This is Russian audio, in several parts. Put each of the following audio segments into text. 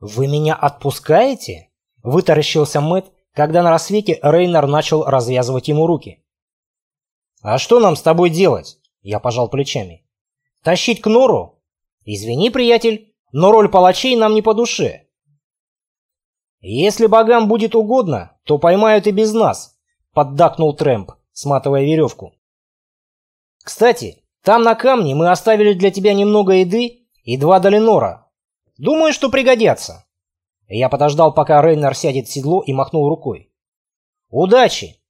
«Вы меня отпускаете?» — вытаращился Мэтт, когда на рассвете Рейнер начал развязывать ему руки. «А что нам с тобой делать?» — я пожал плечами. «Тащить к нору? Извини, приятель, но роль палачей нам не по душе. Если богам будет угодно, то поймают и без нас», — поддакнул Трэмп, сматывая веревку. «Кстати, там на камне мы оставили для тебя немного еды и два долинора. Думаю, что пригодятся». Я подождал, пока Рейнер сядет в седло и махнул рукой. «Удачи!»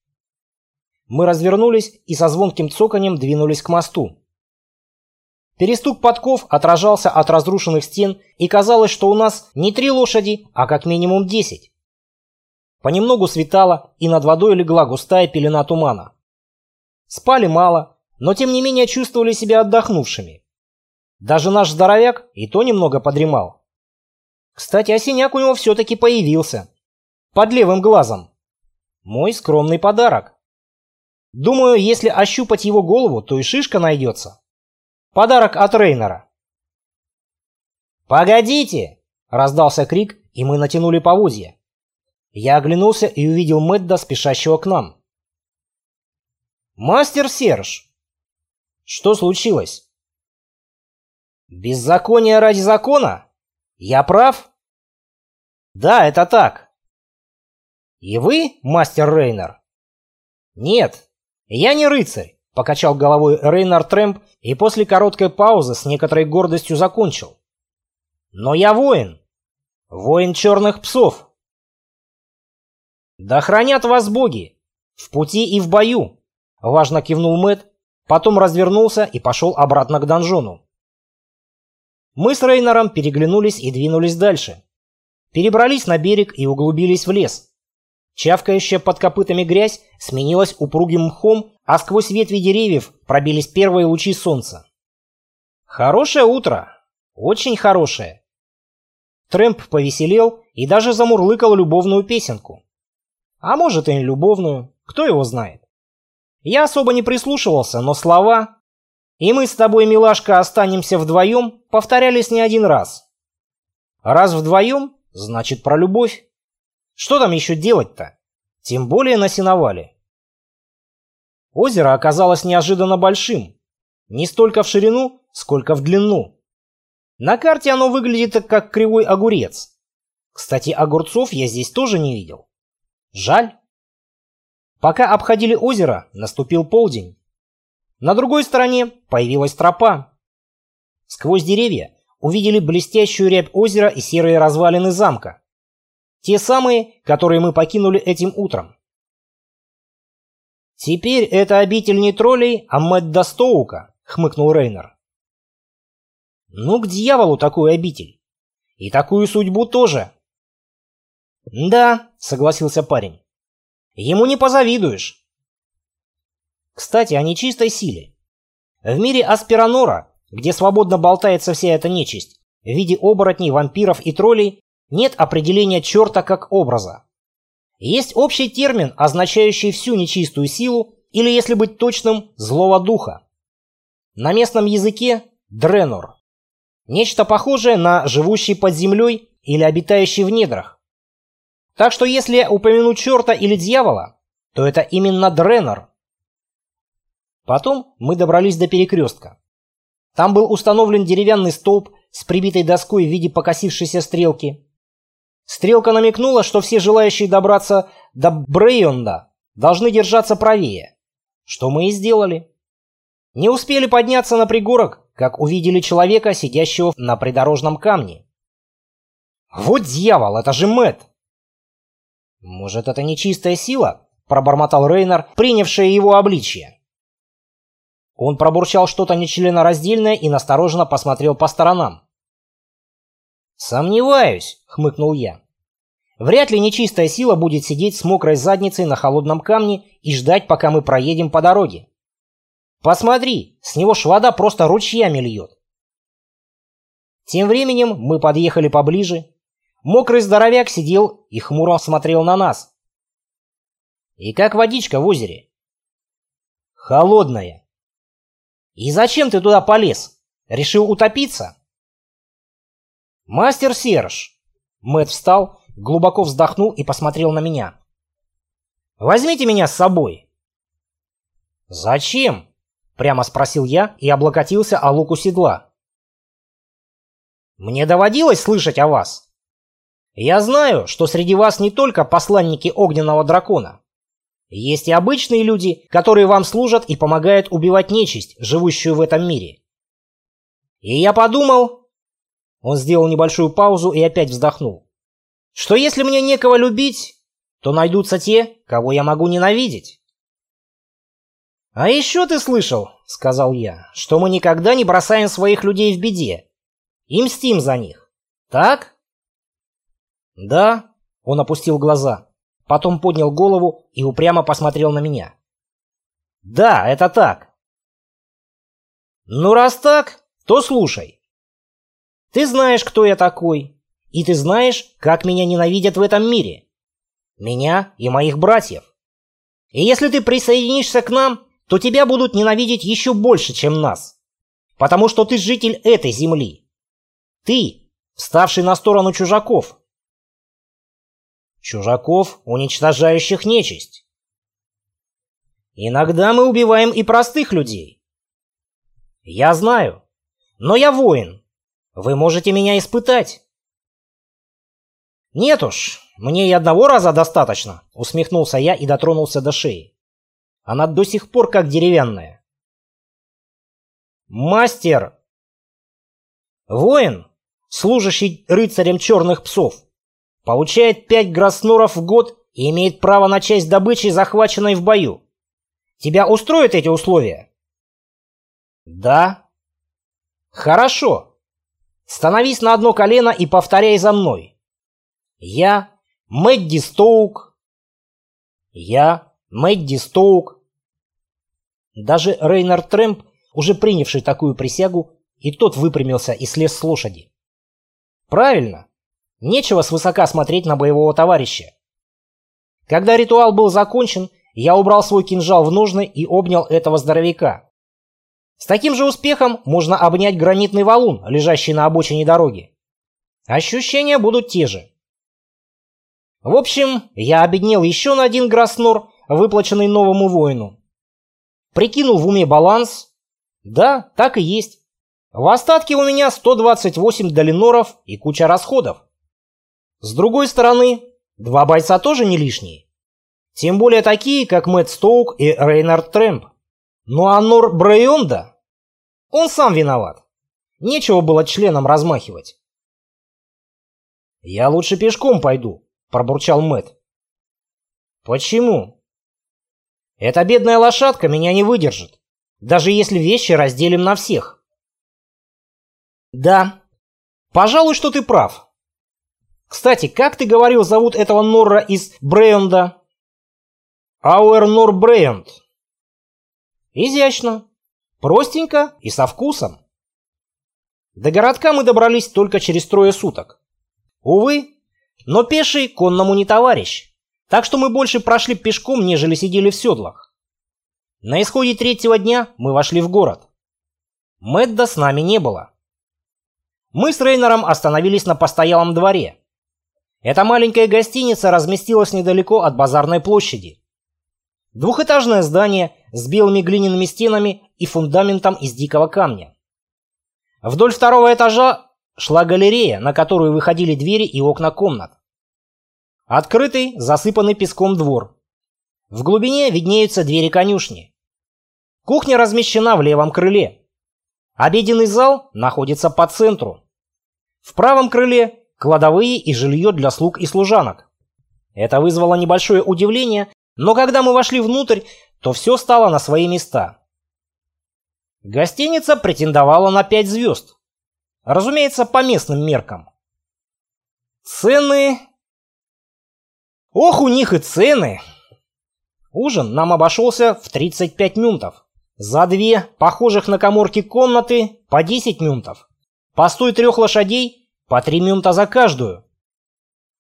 Мы развернулись и со звонким цоканем двинулись к мосту. Перестук подков отражался от разрушенных стен, и казалось, что у нас не три лошади, а как минимум десять. Понемногу светало, и над водой легла густая пелена тумана. Спали мало, но тем не менее чувствовали себя отдохнувшими. Даже наш здоровяк и то немного подремал. Кстати, осиняк у него все-таки появился. Под левым глазом. Мой скромный подарок. Думаю, если ощупать его голову, то и шишка найдется. Подарок от Рейнера. «Погодите!» — раздался крик, и мы натянули поводья. Я оглянулся и увидел Мэдда, спешащего к нам. «Мастер Серж!» «Что случилось?» «Беззаконие ради закона? Я прав?» «Да, это так». «И вы, мастер Рейнер?» «Нет, я не рыцарь», — покачал головой Рейнар Трэмп и после короткой паузы с некоторой гордостью закончил. «Но я воин. Воин черных псов. Да хранят вас боги. В пути и в бою», — важно кивнул Мэт, потом развернулся и пошел обратно к донжону. Мы с Рейнором переглянулись и двинулись дальше. Перебрались на берег и углубились в лес. Чавкающая под копытами грязь сменилась упругим мхом, а сквозь ветви деревьев пробились первые лучи солнца. Хорошее утро. Очень хорошее. Трэмп повеселел и даже замурлыкал любовную песенку. А может и не любовную, кто его знает. Я особо не прислушивался, но слова «И мы с тобой, милашка, останемся вдвоем» повторялись не один раз. Раз вдвоем, значит про любовь. Что там еще делать-то? Тем более на сеновале. Озеро оказалось неожиданно большим. Не столько в ширину, сколько в длину. На карте оно выглядит как кривой огурец. Кстати, огурцов я здесь тоже не видел. Жаль. Пока обходили озеро, наступил полдень. На другой стороне появилась тропа. Сквозь деревья увидели блестящую рябь озера и серые развалины замка. Те самые, которые мы покинули этим утром. «Теперь это обитель не троллей, а Мэтт Стоука», — хмыкнул Рейнер. «Ну, к дьяволу такую обитель. И такую судьбу тоже». «Да», — согласился парень. «Ему не позавидуешь». Кстати, о нечистой силе. В мире Аспиранора, где свободно болтается вся эта нечисть, в виде оборотней, вампиров и троллей, нет определения черта как образа. Есть общий термин, означающий всю нечистую силу, или, если быть точным, злого духа. На местном языке – дренор. Нечто похожее на живущий под землей или обитающий в недрах. Так что если упомяну черта или дьявола, то это именно дренор. Потом мы добрались до перекрестка. Там был установлен деревянный столб с прибитой доской в виде покосившейся стрелки, Стрелка намекнула, что все желающие добраться до Брейонда должны держаться правее. Что мы и сделали. Не успели подняться на пригорок, как увидели человека, сидящего на придорожном камне. «Вот дьявол, это же Мэт. «Может, это нечистая сила?» – пробормотал Рейнер, принявшая его обличье. Он пробурчал что-то нечленораздельное и настороженно посмотрел по сторонам. «Сомневаюсь», — хмыкнул я. «Вряд ли нечистая сила будет сидеть с мокрой задницей на холодном камне и ждать, пока мы проедем по дороге. Посмотри, с него ж вода просто ручьями льет». Тем временем мы подъехали поближе. Мокрый здоровяк сидел и хмуро смотрел на нас. «И как водичка в озере?» «Холодная». «И зачем ты туда полез? Решил утопиться?» «Мастер Серж, Мэт встал, глубоко вздохнул и посмотрел на меня. «Возьмите меня с собой». «Зачем?» — прямо спросил я и облокотился о луку седла. «Мне доводилось слышать о вас. Я знаю, что среди вас не только посланники огненного дракона. Есть и обычные люди, которые вам служат и помогают убивать нечисть, живущую в этом мире. И я подумал... Он сделал небольшую паузу и опять вздохнул. Что если мне некого любить, то найдутся те, кого я могу ненавидеть. «А еще ты слышал, — сказал я, — что мы никогда не бросаем своих людей в беде и мстим за них. Так?» «Да», — он опустил глаза, потом поднял голову и упрямо посмотрел на меня. «Да, это так». «Ну, раз так, то слушай. Ты знаешь, кто я такой, и ты знаешь, как меня ненавидят в этом мире. Меня и моих братьев. И если ты присоединишься к нам, то тебя будут ненавидеть еще больше, чем нас. Потому что ты житель этой земли. Ты, вставший на сторону чужаков. Чужаков, уничтожающих нечисть. Иногда мы убиваем и простых людей. Я знаю, но я воин. Вы можете меня испытать. Нет уж, мне и одного раза достаточно, усмехнулся я и дотронулся до шеи. Она до сих пор как деревянная. Мастер! Воин, служащий рыцарем черных псов, получает пять гросноров в год и имеет право на часть добычи, захваченной в бою. Тебя устроят эти условия? Да. Хорошо. Становись на одно колено и повторяй за мной. Я Мэдди Стоук. Я Мэдди Стоук. Даже Рейнар Трэмп, уже принявший такую присягу, и тот выпрямился и слез с лошади. Правильно. Нечего свысока смотреть на боевого товарища. Когда ритуал был закончен, я убрал свой кинжал в ножны и обнял этого здоровяка. С таким же успехом можно обнять гранитный валун, лежащий на обочине дороги. Ощущения будут те же. В общем, я обеднел еще на один гроснор, выплаченный новому воину. Прикинул в уме баланс. Да, так и есть. В остатке у меня 128 долиноров и куча расходов. С другой стороны, два бойца тоже не лишние. Тем более такие, как Мэтт Стоук и Рейнард Трэмп. Ну а Нор Брайонда? Он сам виноват. Нечего было членом размахивать. «Я лучше пешком пойду», — пробурчал Мэт. «Почему?» «Эта бедная лошадка меня не выдержит, даже если вещи разделим на всех». «Да, пожалуй, что ты прав. Кстати, как ты говорил, зовут этого Норра из Брейонда?» «Ауэр Нор Брейонд», Изящно, простенько и со вкусом. До городка мы добрались только через трое суток. Увы, но пеший конному не товарищ, так что мы больше прошли пешком, нежели сидели в седлах. На исходе третьего дня мы вошли в город. Мэдда с нами не было. Мы с Рейнером остановились на постоялом дворе. Эта маленькая гостиница разместилась недалеко от базарной площади. Двухэтажное здание с белыми глиняными стенами и фундаментом из дикого камня. Вдоль второго этажа шла галерея, на которую выходили двери и окна комнат. Открытый, засыпанный песком двор. В глубине виднеются двери конюшни. Кухня размещена в левом крыле. Обеденный зал находится по центру. В правом крыле кладовые и жилье для слуг и служанок. Это вызвало небольшое удивление но когда мы вошли внутрь, то все стало на свои места. Гостиница претендовала на 5 звезд. Разумеется, по местным меркам. Цены... Ох, у них и цены! Ужин нам обошелся в 35 мюнтов. За две, похожих на коморки комнаты, по 10 мюнтов. Постой трех лошадей, по 3 мюнта за каждую.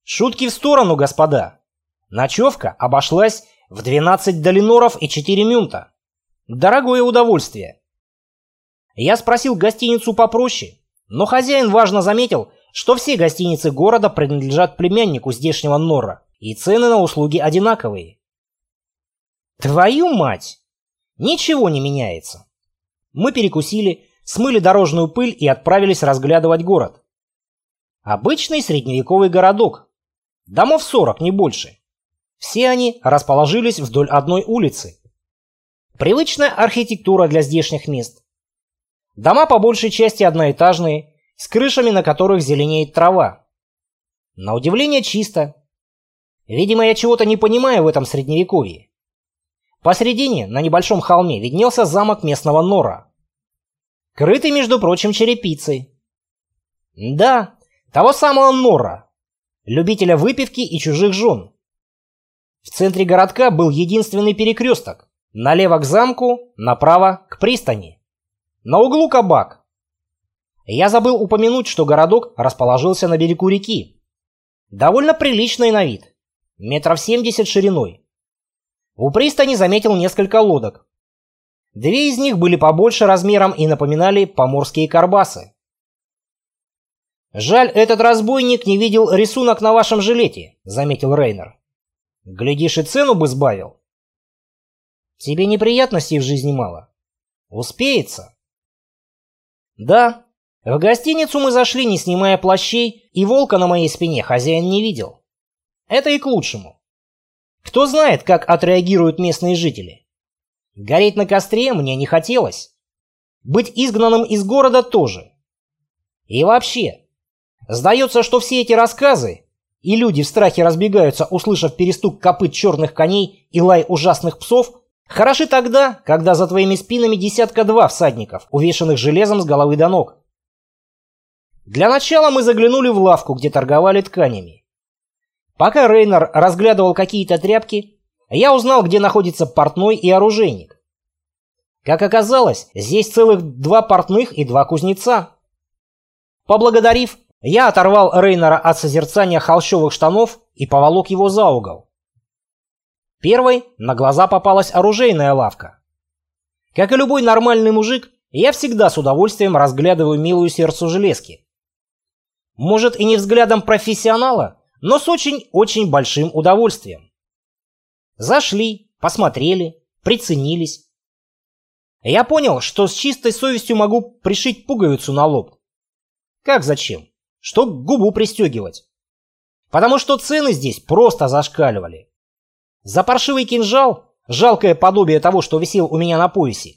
Шутки в сторону, господа. Ночевка обошлась в 12 долиноров и 4 мюнта. Дорогое удовольствие. Я спросил гостиницу попроще, но хозяин важно заметил, что все гостиницы города принадлежат племяннику здешнего Нора, и цены на услуги одинаковые. Твою мать! Ничего не меняется. Мы перекусили, смыли дорожную пыль и отправились разглядывать город. Обычный средневековый городок. Домов 40, не больше. Все они расположились вдоль одной улицы. Привычная архитектура для здешних мест. Дома по большей части одноэтажные, с крышами, на которых зеленеет трава. На удивление чисто. Видимо, я чего-то не понимаю в этом средневековье. Посредине, на небольшом холме, виднелся замок местного Нора. Крытый, между прочим, черепицей. Да, того самого Нора, любителя выпивки и чужих жен. В центре городка был единственный перекресток. Налево к замку, направо к пристани. На углу кабак. Я забыл упомянуть, что городок расположился на берегу реки. Довольно приличный на вид. Метров семьдесят шириной. У пристани заметил несколько лодок. Две из них были побольше размером и напоминали поморские карбасы. «Жаль, этот разбойник не видел рисунок на вашем жилете», — заметил Рейнер. «Глядишь, и цену бы сбавил». «Тебе неприятностей в жизни мало?» «Успеется». «Да, в гостиницу мы зашли, не снимая плащей, и волка на моей спине хозяин не видел. Это и к лучшему. Кто знает, как отреагируют местные жители. Гореть на костре мне не хотелось. Быть изгнанным из города тоже. И вообще, сдается, что все эти рассказы, и люди в страхе разбегаются, услышав перестук копыт черных коней и лай ужасных псов, хороши тогда, когда за твоими спинами десятка-два всадников, увешанных железом с головы до ног. Для начала мы заглянули в лавку, где торговали тканями. Пока Рейнер разглядывал какие-то тряпки, я узнал, где находится портной и оружейник. Как оказалось, здесь целых два портных и два кузнеца. Поблагодарив, я оторвал Рейнера от созерцания холщовых штанов и поволок его за угол. Первой на глаза попалась оружейная лавка. Как и любой нормальный мужик, я всегда с удовольствием разглядываю милую сердцу железки. Может и не взглядом профессионала, но с очень-очень большим удовольствием. Зашли, посмотрели, приценились. Я понял, что с чистой совестью могу пришить пуговицу на лоб. Как зачем? Чтоб губу пристегивать. Потому что цены здесь просто зашкаливали. За паршивый кинжал, жалкое подобие того, что висел у меня на поясе,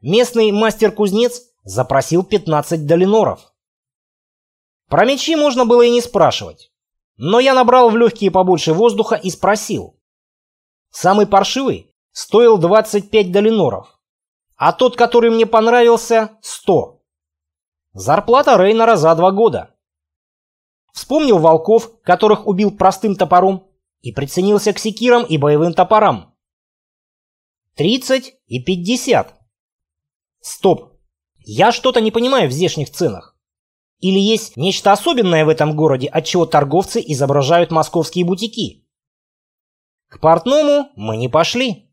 местный мастер-кузнец запросил 15 долиноров. Про мечи можно было и не спрашивать. Но я набрал в легкие побольше воздуха и спросил. Самый паршивый стоил 25 долиноров, а тот, который мне понравился, 100. Зарплата Рейнера за два года. Вспомнил волков, которых убил простым топором, и приценился к секирам и боевым топорам. 30 и 50. Стоп. Я что-то не понимаю в здешних ценах. Или есть нечто особенное в этом городе, от чего торговцы изображают московские бутики? К портному мы не пошли.